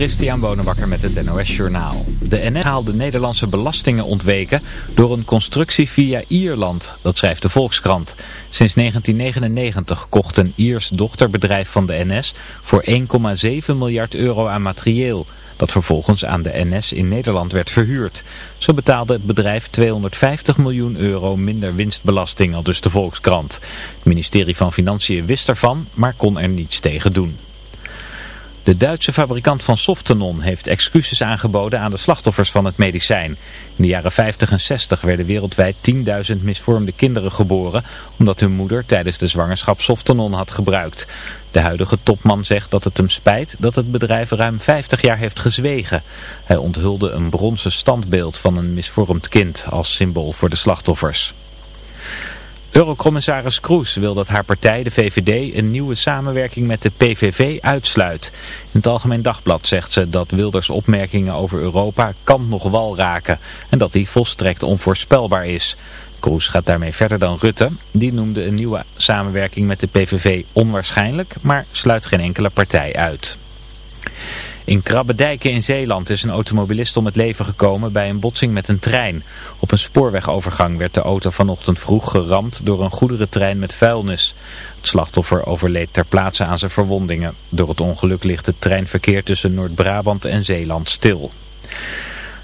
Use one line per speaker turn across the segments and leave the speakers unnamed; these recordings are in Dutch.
Christian Bonenbakker met het NOS Journaal. De NS haalde Nederlandse belastingen ontweken door een constructie via Ierland, dat schrijft de Volkskrant. Sinds 1999 kocht een Iers dochterbedrijf van de NS voor 1,7 miljard euro aan materieel, dat vervolgens aan de NS in Nederland werd verhuurd. Zo betaalde het bedrijf 250 miljoen euro minder winstbelasting, al dus de Volkskrant. Het ministerie van Financiën wist ervan, maar kon er niets tegen doen. De Duitse fabrikant van Softenon heeft excuses aangeboden aan de slachtoffers van het medicijn. In de jaren 50 en 60 werden wereldwijd 10.000 misvormde kinderen geboren... omdat hun moeder tijdens de zwangerschap Softenon had gebruikt. De huidige topman zegt dat het hem spijt dat het bedrijf ruim 50 jaar heeft gezwegen. Hij onthulde een bronzen standbeeld van een misvormd kind als symbool voor de slachtoffers. Eurocommissaris Kroes wil dat haar partij, de VVD, een nieuwe samenwerking met de PVV uitsluit. In het Algemeen Dagblad zegt ze dat Wilders opmerkingen over Europa kant nog wal raken en dat die volstrekt onvoorspelbaar is. Kroes gaat daarmee verder dan Rutte. Die noemde een nieuwe samenwerking met de PVV onwaarschijnlijk, maar sluit geen enkele partij uit. In Krabbedijken in Zeeland is een automobilist om het leven gekomen bij een botsing met een trein. Op een spoorwegovergang werd de auto vanochtend vroeg geramd door een goederentrein met vuilnis. Het slachtoffer overleed ter plaatse aan zijn verwondingen. Door het ongeluk ligt het treinverkeer tussen Noord-Brabant en Zeeland stil.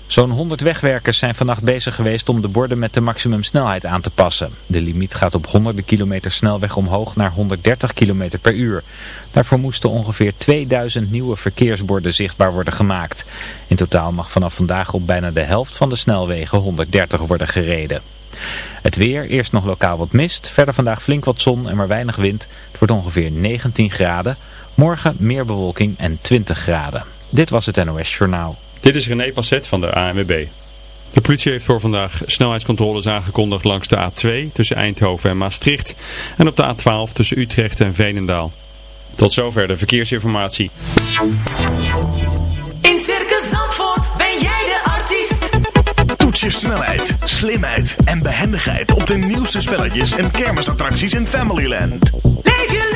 Zo'n 100 wegwerkers zijn vannacht bezig geweest om de borden met de maximumsnelheid aan te passen. De limiet gaat op honderden kilometer snelweg omhoog naar 130 km per uur. Daarvoor moesten ongeveer 2000 nieuwe verkeersborden zichtbaar worden gemaakt. In totaal mag vanaf vandaag op bijna de helft van de snelwegen 130 worden gereden. Het weer, eerst nog lokaal wat mist, verder vandaag flink wat zon en maar weinig wind. Het wordt ongeveer 19 graden. Morgen meer bewolking en 20 graden. Dit was het NOS Journaal.
Dit is René Passet van de ANWB. De politie heeft voor vandaag snelheidscontroles aangekondigd langs de A2 tussen Eindhoven en Maastricht en op de A12 tussen Utrecht en Veenendaal. Tot zover de verkeersinformatie.
In Circus Zandvoort ben jij de artiest.
Toets je snelheid, slimheid en behendigheid op de nieuwste spelletjes en kermisattracties in Familyland.
Leef je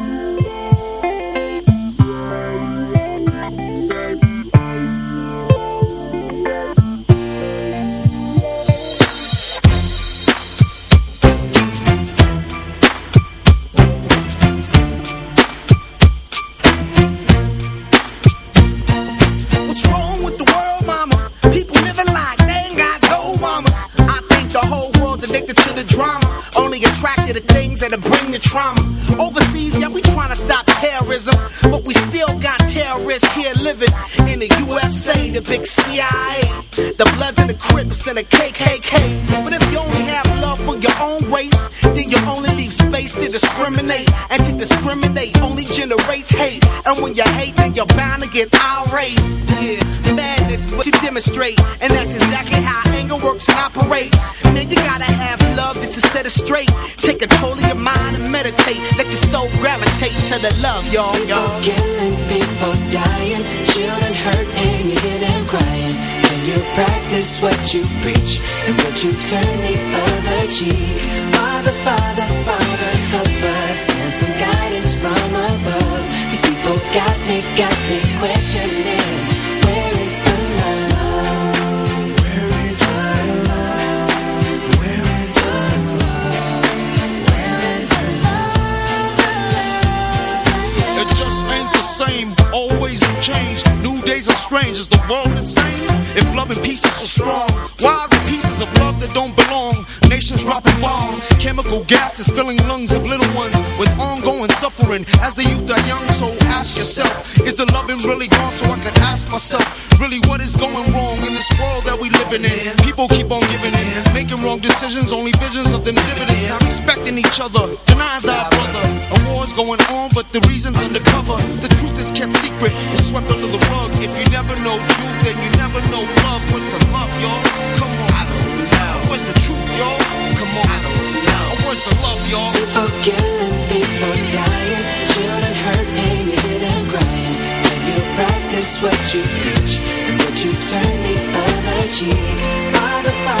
In?
People
keep on giving in, making wrong decisions, only visions of them dividends. Not respecting each other, denies our brother. A war's going on, but the reason's undercover. The truth is kept secret, it's swept under the rug. If you never know truth, then you never know love. What's the love, y'all? Come on, I don't know. Where's the truth, y'all? Come on, I don't know. Where's the love, y'all?
People killing, people dying, children hurt and you hear them crying. When you practice what you preach and what you turn cheek by the fire.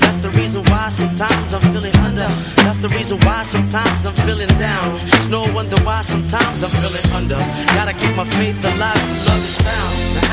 That's the reason why sometimes I'm feeling under. That's the reason why sometimes I'm feeling down. It's no wonder why sometimes I'm feeling under. Gotta keep my faith alive love is found.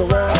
the
world.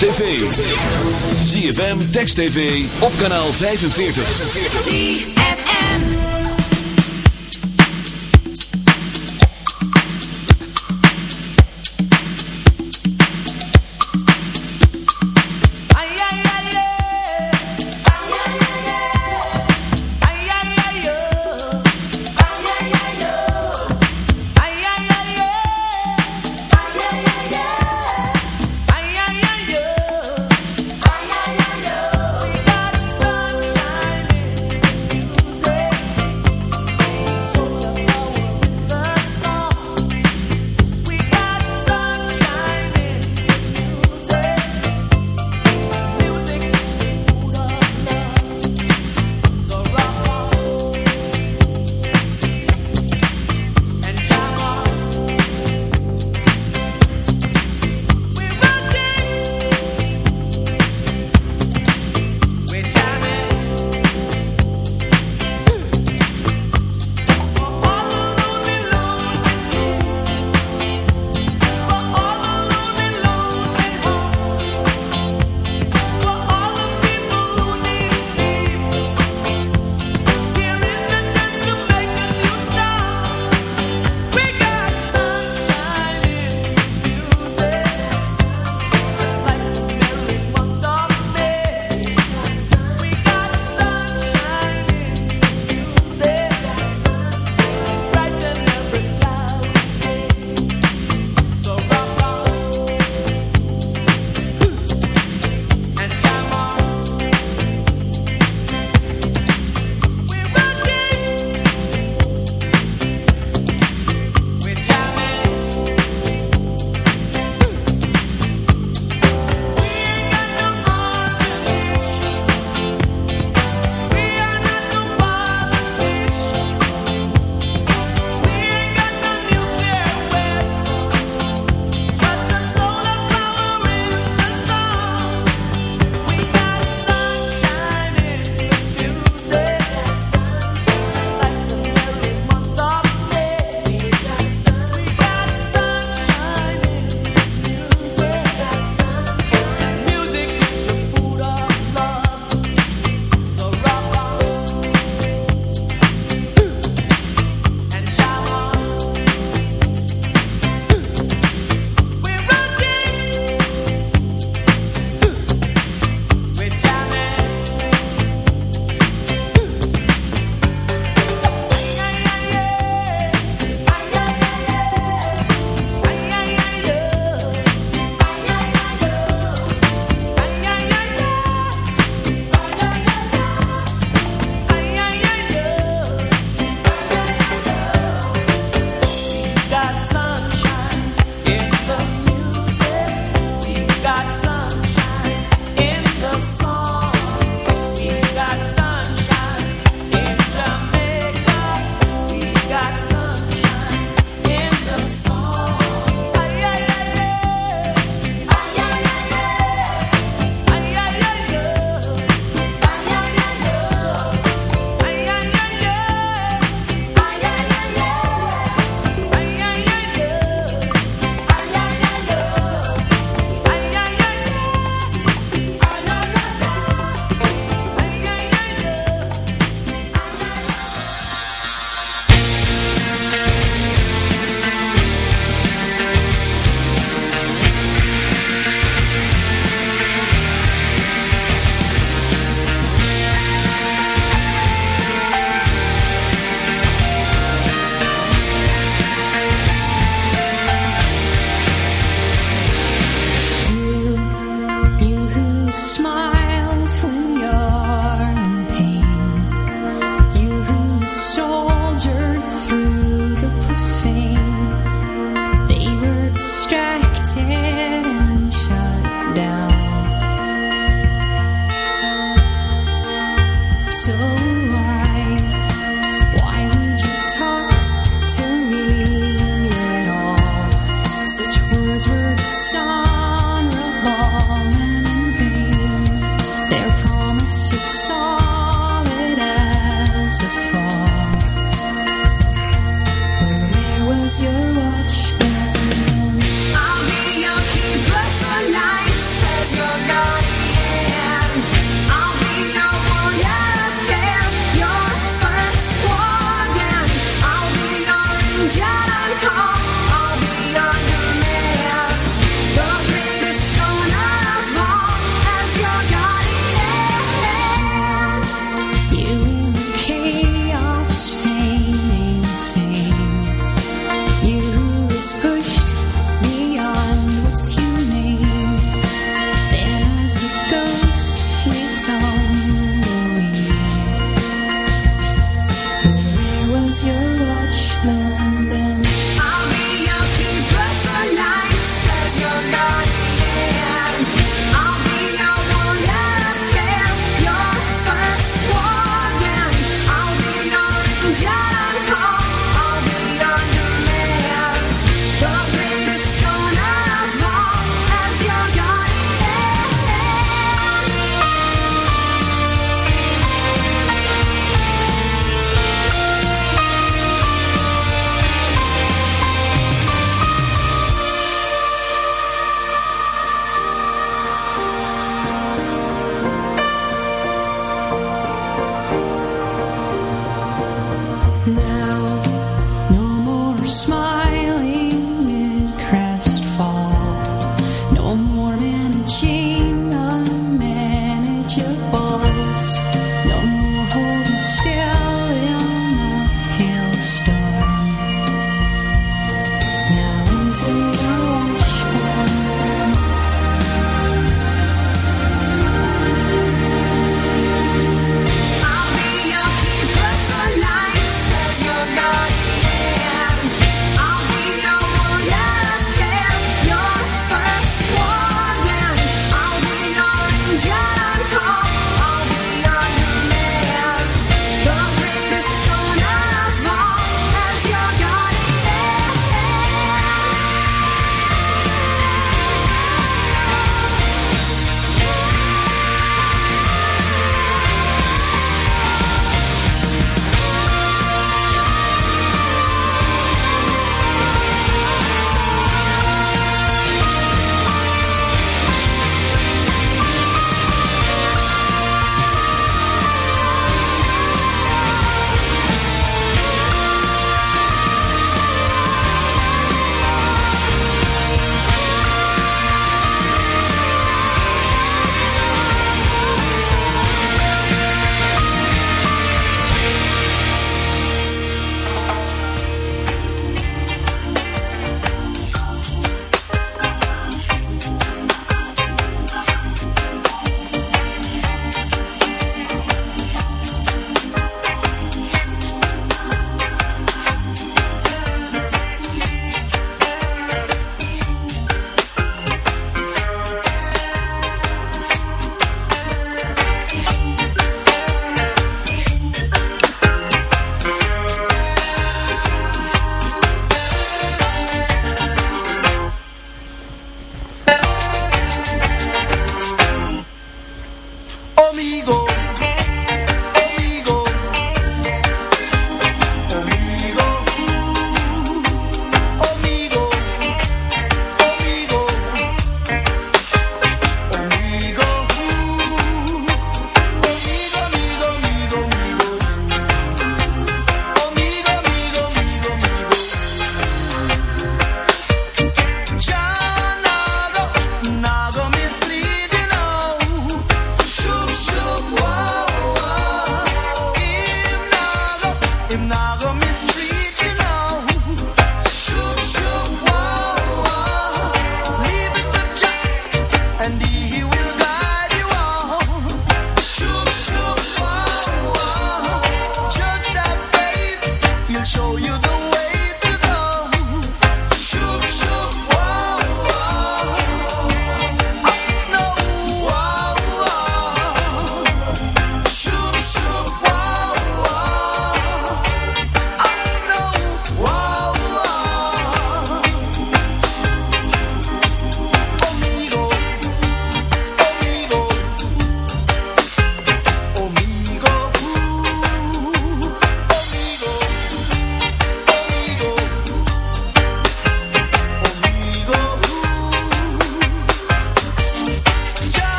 Tv. ZFM, Text TV, op kanaal 45.
ZFM.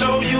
Show you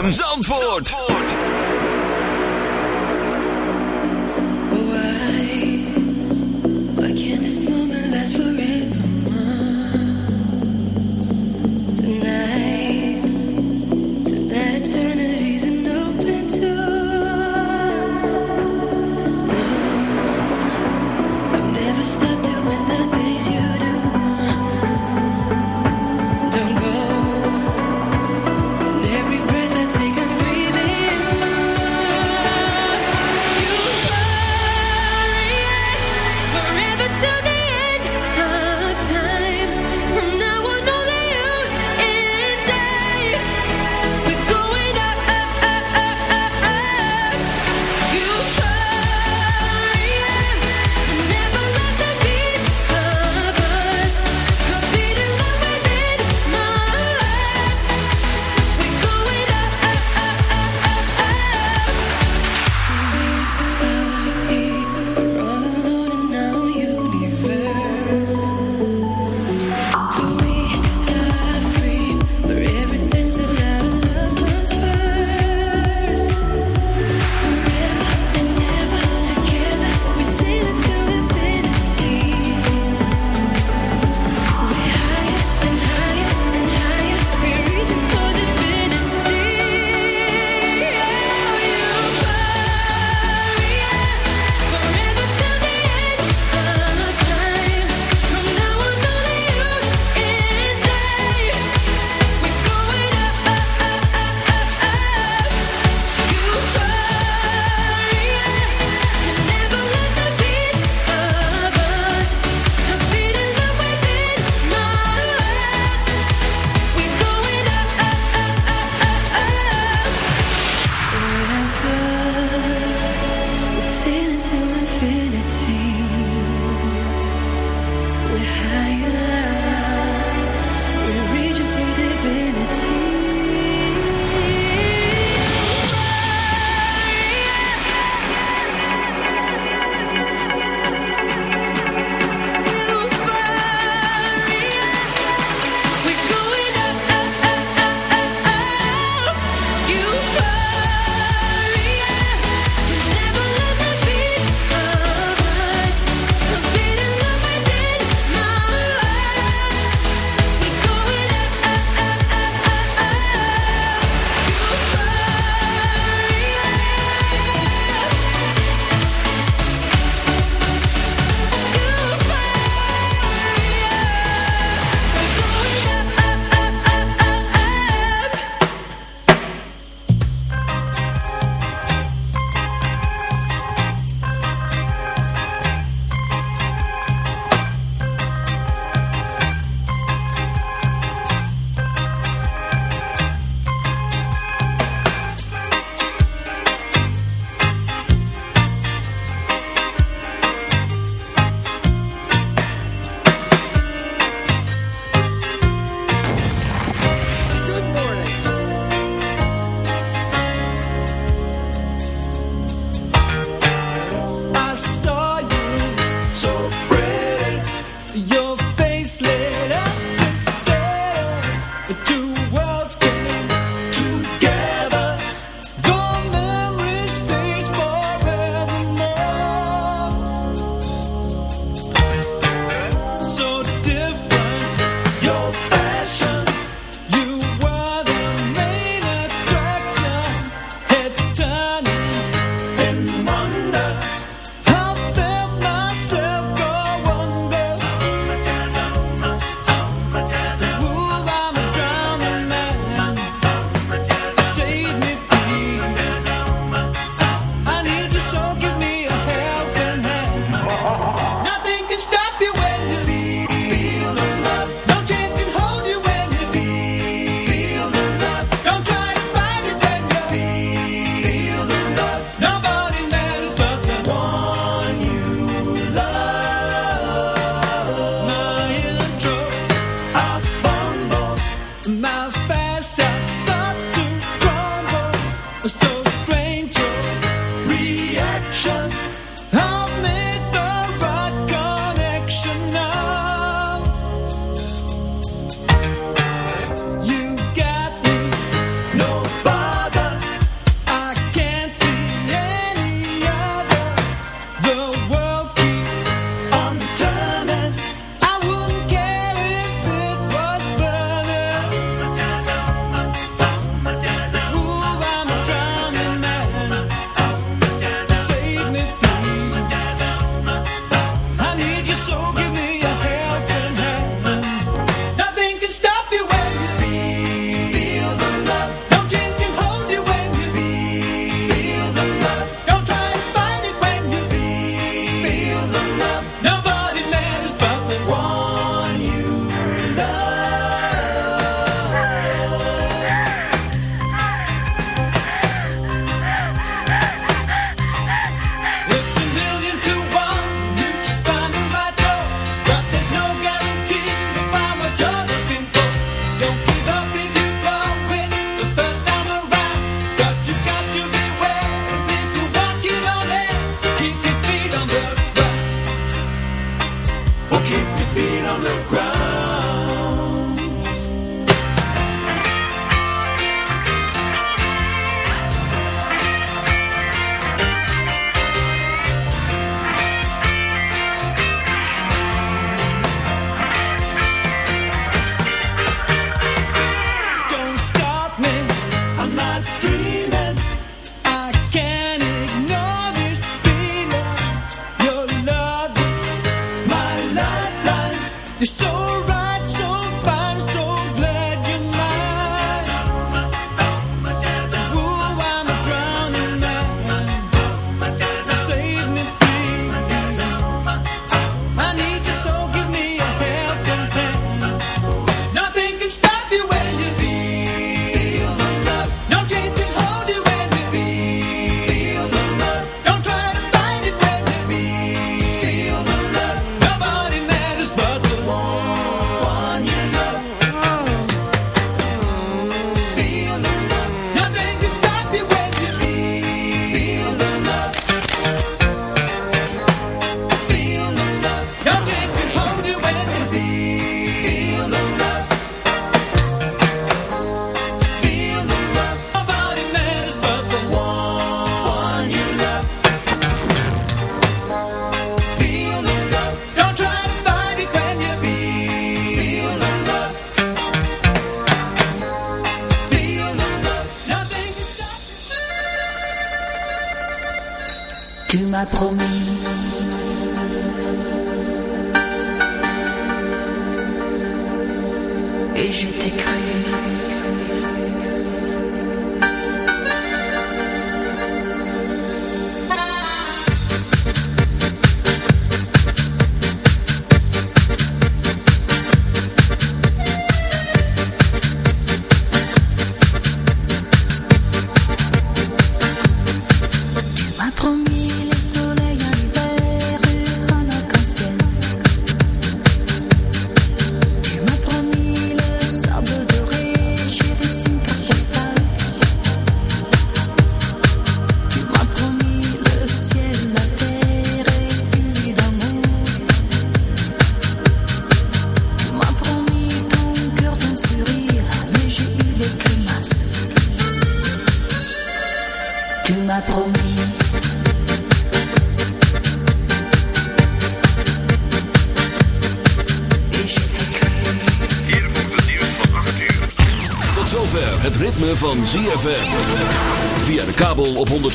ZFM Zandvoort.